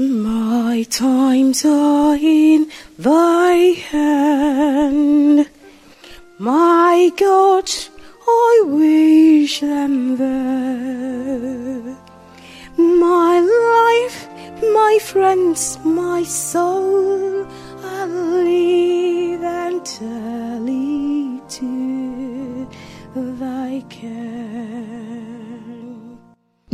My times are in thy hand. My God, I wish them there. My life, my friends, my soul, I'll leave and tell it to thy care.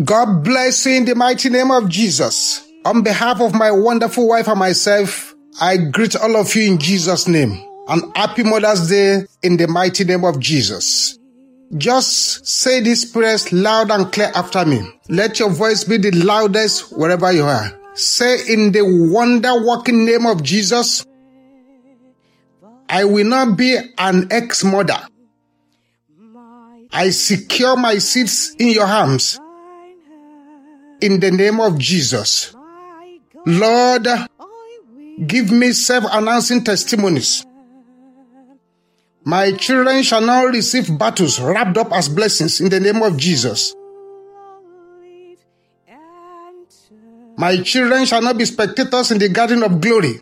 God bless you in the mighty name of Jesus. On behalf of my wonderful wife and myself, I greet all of you in Jesus' name. And happy Mother's Day in the mighty name of Jesus. Just say these prayers loud and clear after me. Let your voice be the loudest wherever you are. Say in the wonder working name of Jesus, I will not be an ex-mother. I secure my seats in your arms in the name of Jesus. Lord, give me self-announcing testimonies. My children shall now receive battles wrapped up as blessings in the name of Jesus. My children shall not be spectators in the garden of glory.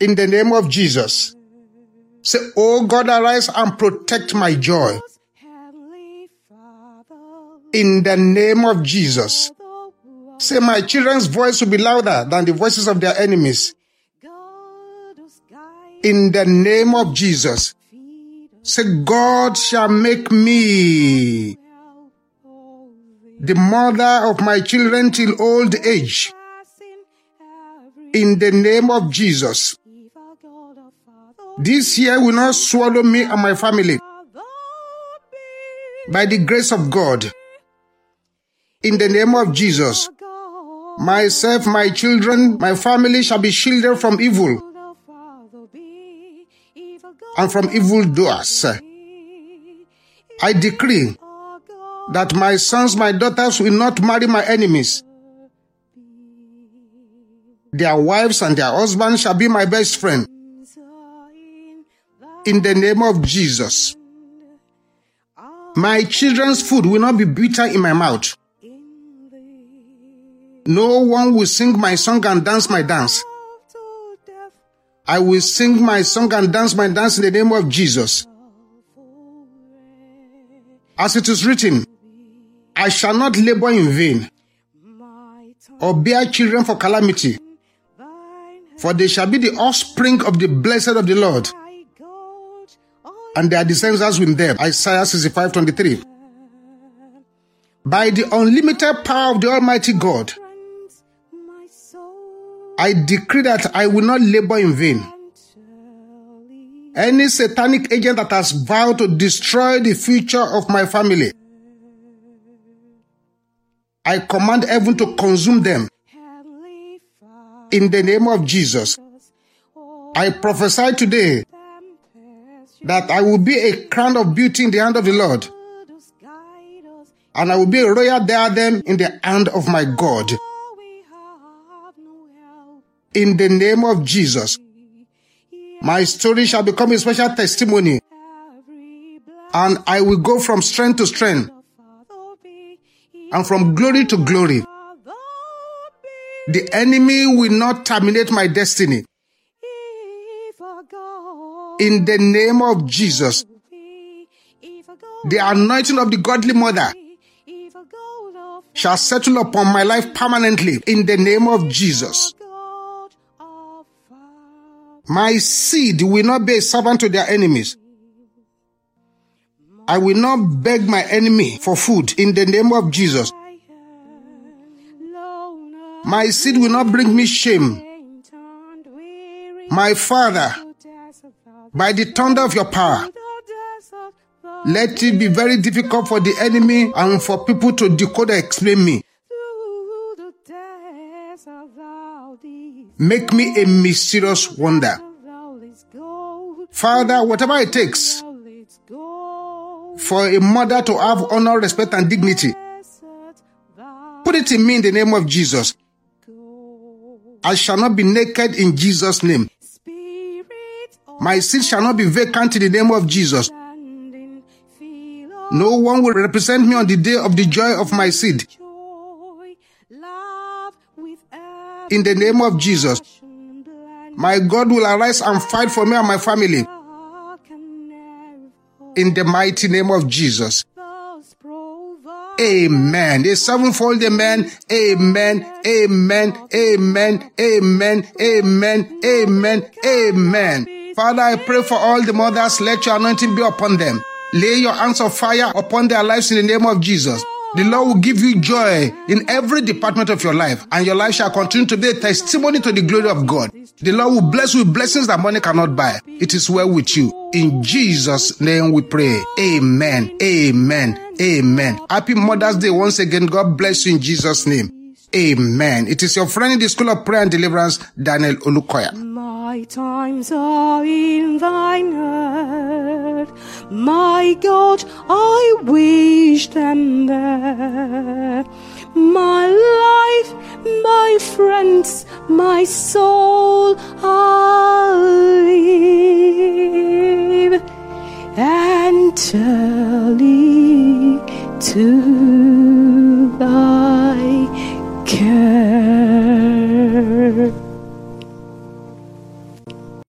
In the name of Jesus. Say, Oh God, arise and protect my joy. In the name of Jesus. Say, my children's voice will be louder than the voices of their enemies. In the name of Jesus. Say, God shall make me the mother of my children till old age. In the name of Jesus. This year will not swallow me and my family. By the grace of God. In the name of Jesus. Myself, my children, my family shall be shielded from evil and from evil doers. I decree that my sons, my daughters will not marry my enemies. Their wives and their husbands shall be my best friend. In the name of Jesus. My children's food will not be bitter in my mouth. No one will sing my song and dance my dance. I will sing my song and dance my dance in the name of Jesus. As it is written, I shall not labor in vain or bear children for calamity, for they shall be the offspring of the blessed of the Lord, and their descendants with them. Isaiah 65 23. By the unlimited power of the Almighty God, I decree that I will not labor in vain. Any satanic agent that has vowed to destroy the future of my family, I command heaven to consume them. In the name of Jesus, I prophesy today that I will be a crown of beauty in the hand of the Lord, and I will be a royal diadem in the hand of my God. In the name of Jesus, my story shall become a special testimony, and I will go from strength to strength and from glory to glory. The enemy will not terminate my destiny. In the name of Jesus, the anointing of the godly mother shall settle upon my life permanently in the name of Jesus. My seed will not be a servant to their enemies. I will not beg my enemy for food in the name of Jesus. My seed will not bring me shame. My Father, by the thunder of your power, let it be very difficult for the enemy and for people to decode and explain me. Make me a mysterious wonder. Father, whatever it takes for a mother to have honor, respect, and dignity, put it in me in the name of Jesus. I shall not be naked in Jesus' name. My seat shall not be vacant in the name of Jesus. No one will represent me on the day of the joy of my seed. In the name of Jesus. My God will arise and fight for me and my family in the mighty name of Jesus. Amen. A sevenfold amen. Amen. Amen. Amen. Amen. Amen. Amen. Amen. Father, I pray for all the mothers. Let your anointing be upon them. Lay your hands of fire upon their lives in the name of Jesus. The Lord will give you joy in every department of your life, and your life shall continue to be a testimony to the glory of God. The Lord will bless you with blessings that money cannot buy. It is well with you. In Jesus' name we pray. Amen. Amen. Amen. Happy Mother's Day once again. God bless you in Jesus' name. Amen. It is your friend in the School of Prayer and Deliverance, Daniel Olukoya. My times are in thine hand. My God, I wish them there. My life, my friends, my soul, I live entirely to thy.